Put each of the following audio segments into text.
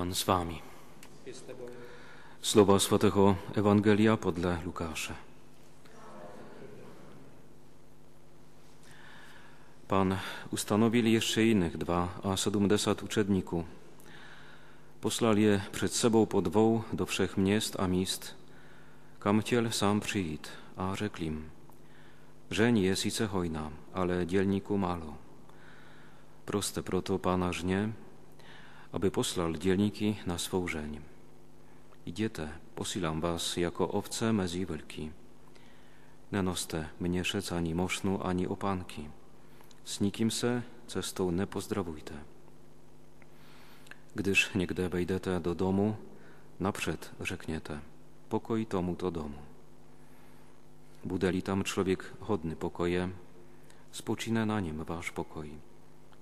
Pan z wami. Słowa Świętego Ewangelia podle Lukasza. Pan ustanowił jeszcze innych dwa, a sedemdziesiąt uczedników. Poslal je przed sobą pod dwóch do wszech miast a mist, kam sam przyjść, a rzekł im, Żeń jest sice hojna, ale dzielniku malo. Proste proto Pana żnie, aby poslal dzielniki na swą żeń. Idziete, posilam was jako owce mezi wielki. Nenoste mnie szec ani mosznu, ani opanki. Z nikim se cestą nie pozdrawujte. Gdyż niegdy wejdete do domu, naprzed rzekniete, pokoj tomu to domu. Budeli tam człowiek hodny pokoje, spoczynę na nim wasz pokoj,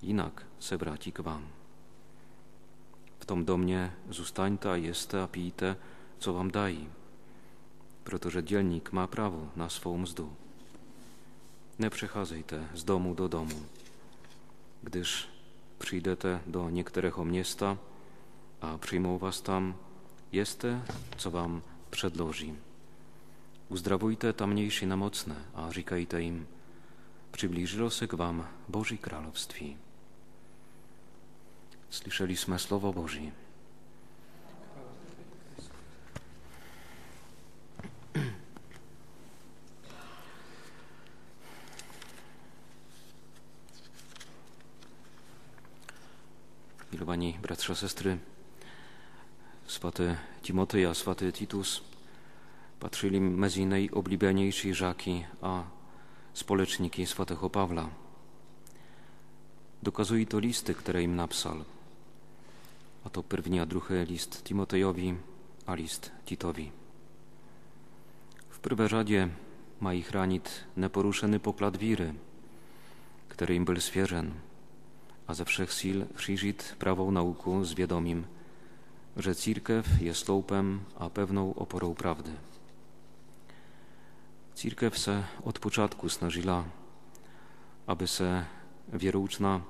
inak se wraci k wam. W tom domnie zostańte a jeste a pijte, co wam dají, protože dzielnik ma prawo na swą mzdu. Nie przechadzajte z domu do domu, gdyż przyjdete do niektóreho miasta, a przyjmą was tam, jeste, co wam przedłoży. Uzdrawujte tamniejsi na mocne, a říkajte im, przybliżyło się k wam Boży Królestwie. Słyszeliśmy Słowo Boże. Milowani bratrze, sestry, swaty Timotej a swaty Titus patrzyli mezi najoblíbenější żaki a spoleczniki swatego Pawła. Dokazují to listy, które im napsal. A to pierwszy a drugi list Timotejowi, a list Titowi. W prvé rzadzie ma ich ranit neporuszony poklad wiry, który im był świeżen, a ze wszech sil przyjrzit prawą nauku z wiadomim, że církev jest sloupem a pewną oporą prawdy. Církev se od początku snažila, aby se wierouczna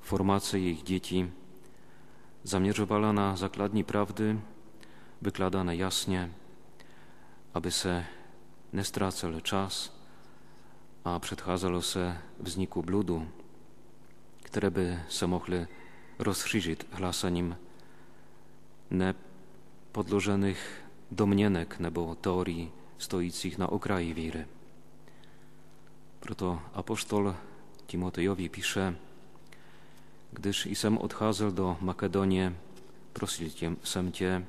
formacja ich dzieci zamierzowała na zakladni prawdy, wykładane jasnie, aby se nie stracał czas, a przedcházalo se wzniku bludu, które by se mogli rozszerzyć hlasaním nepodložených domněnek nebo teorii stojících na okraji víry. Proto apoštol Timotejowi pisze, gdyż i sam odcházel do Makedonie, prosil jsem tě,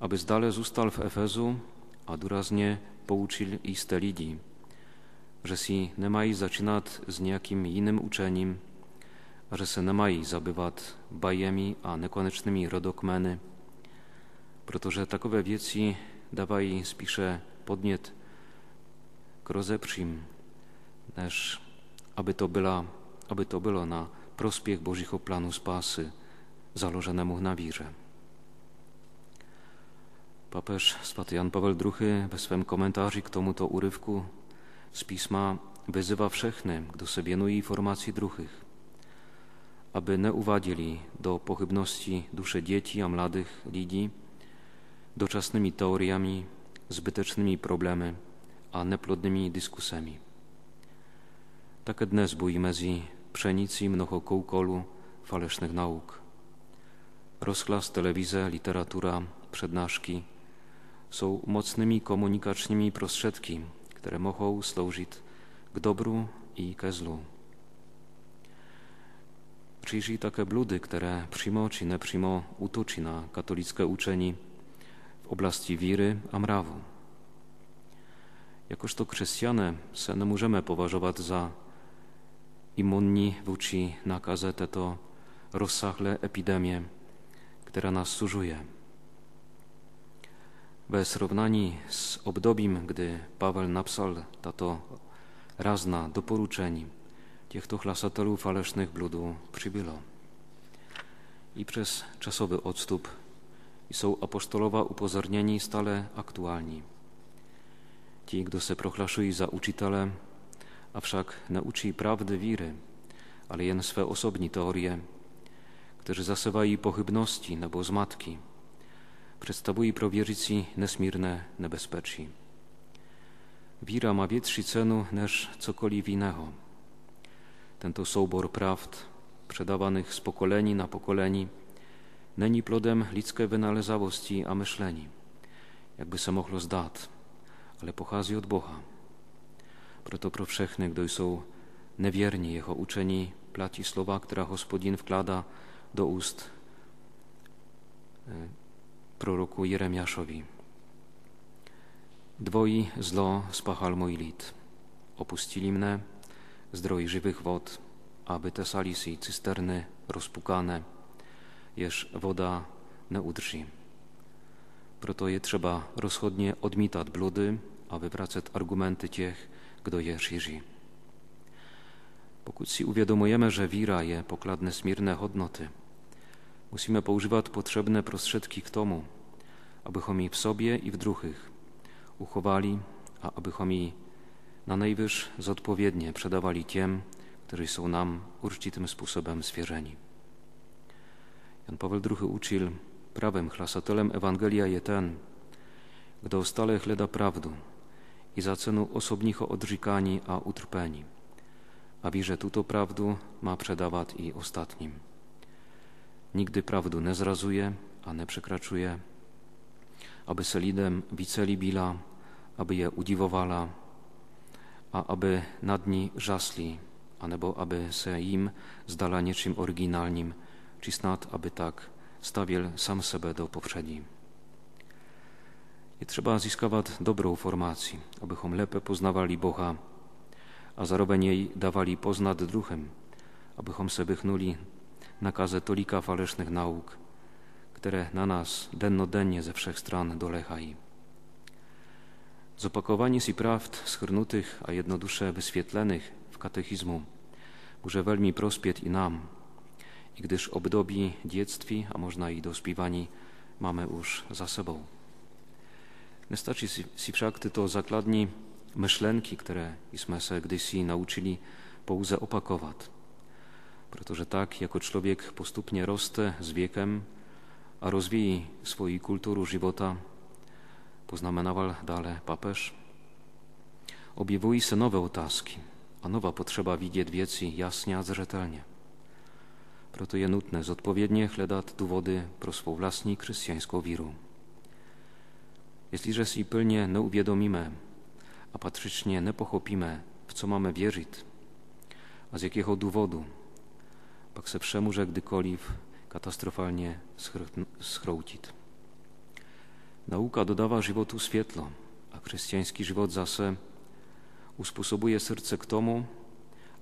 aby zdale zůstal v Efezu a důrazně poučil jisté lidi, że si nemají začínat s nějakým jiným učením, a że se nemají zabývat bajemi a nekonečnými rodokmeny, protože takové věci dávají spíše podnět k rozepřím, než aby to, byla, aby to bylo na prospěch Božího plánu spásy, založenému na víře. Papež svatý Jan Paweł II ve svém komentáři k tomuto úryvku z písma wyzywa všechny, kdo se věnují formacji druhých, aby neuwadzili do pochybności dusze dzieci a młodych ludzi doczesnymi teoriami, zbytecznymi problemy a neplodnymi dyskusjami. Takie dnes bój mezi pszenicy mnoho kołkolu falesznych nauk. Rozklas, telewizja, literatura, przednaszki są mocnymi komunikacznymi prostředky, które mogą służyć k dobru i ke zlu. I takie bludy, które przymo czy nepřímo utoczy na katolickie uczeni w oblasti wiry a mrawu. Jakoż to chrześcijane se nie możemy poważować za imunni vůči nakaze této rozsáhlé epidemie, která nás sužuje. Ve srovnání s obdobím, kdy Paweł napsal tato razna doporuczeń, těchto hlasatelů falesznych bludů přibylo. I przez czasowy odstup są apostolowa upozornieni stale aktualni. Ci, kdo se prohlašují za učitele, avšak naučí prawdy wiry, ale jen swe osobní teorie, kteří zasevají pochybnosti nebo zmatky, představují pro věřící nesmírné nebezpečí. Víra ma větší cenu než cokoliv innego. Tento soubor prawd przedawanych z pokoleni na pokoleni není plodem lidské wynalezałości a myśleni, jakby se mohlo zdát, ale pochází od Boha. Proto pro všechny, kdo jsou nevěrní jeho učení, platí slova, která hospodin vkládá do úst e, proroku Jeremiaszowi. Dwoji zlo spachal mój lid. Opuścili mnie, zdroj żywych wod, aby te salisy cysterny rozpukane, jeż woda nie udrži. Proto je trzeba rozchodnie odmítať bludy a wypracać argumenty tych, kdo je šíří. Pokud si uwiadomujemy, że wira je pokladne smirne hodnoty, musimy poużywać potrzebne prostředky k tomu, abychom ji w sobie i w druhych uchowali, a abychom ji na najwyż zodpowiednie przedawali tiem, którzy są nam uczciwym sposobem zwierzeni. Jan Paweł II uczył, prawem chlasatelem Ewangelia je ten, kdo stale chleda prawdu i za cenu osobnicho odrzekani a utrpeni, a wie, że tuto prawdu ma przedawać i ostatnim. Nigdy prawdu nie zrazuje, a nie przekraczuje, aby se lidem viceli bila, aby je udiwowała, a aby nad ní żasli, anebo aby se jim zdala niczym oryginalnym, czy snad, aby tak stawiel sam sebe do poprzedni. I trzeba zyskawać dobrą formację, abychom lepiej poznawali Boha, a zaroveň jej dawali poznać druhem, abychom se wychnuli nakazy tolika falesznych nauk, które na nas dennodennie ze wszech stron dolechají. Zopakowanie si prawd schrnutych, a jednodusze wyświetlenych w katechizmu może welmi prospieć i nam, i gdyż obdobi dziectwi, a można i dospiwani, mamy już za sobą. Wystarczy si wszak to zakladni myślenki, które jsme se kdysi nauczyli pouze opakować. Protože tak, jako człowiek postupnie roste z wiekiem, a rozvíjí swoją kulturu života, poznamenował dalej papież, objawiły się nowe otázky a nowa potrzeba widzieć wieci jasnie a zrzetelnie. Proto je nutne zodpowiednie hledat dowody pro swą vlastní chrześcijańską wiru. Jeśliże si pilnie nie uwiadomimy, a patrycznie nie pochopimy, w co mamy wierzyć, a z jakiego dowodu, pak se przemurze gdykoliw katastrofalnie schroucić. Nauka dodawa żywotu świetlo, a chrześcijański żywot zase usposobuje serce k tomu,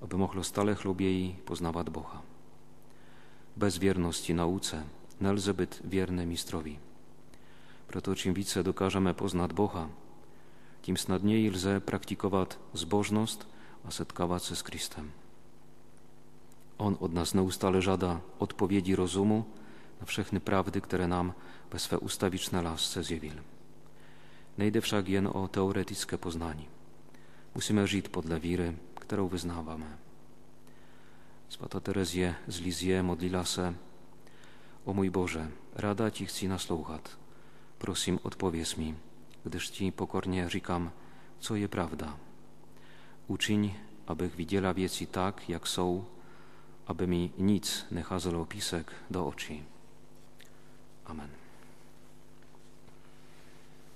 aby mohlo stale chluběji poznávat Boha. Bez wierności nauce nelze być wierny mistrowi. Proto czym více dokážeme poznat Boha, tím snadněji lze praktikovat zbožnost a setkávat se s Kristem. On od nas neustále żada odpowiedzi rozumu na všechny prawdy, które nam we swe ustawiczne lasce zjawil. Nejde wszak jen o teoretyczne poznanie. Musimy żyć podle wiry, którą wyznawamy. Svata Terezie z Lizie modlila se O mój Boże, rada Ci chci naslouchat. Prosim, odpowiedz mi, gdyż Ci pokornie říkam, co je prawda. Uczyń, abych widziela wieci tak, jak są, aby mi nic nie chazelo do oczy. Amen.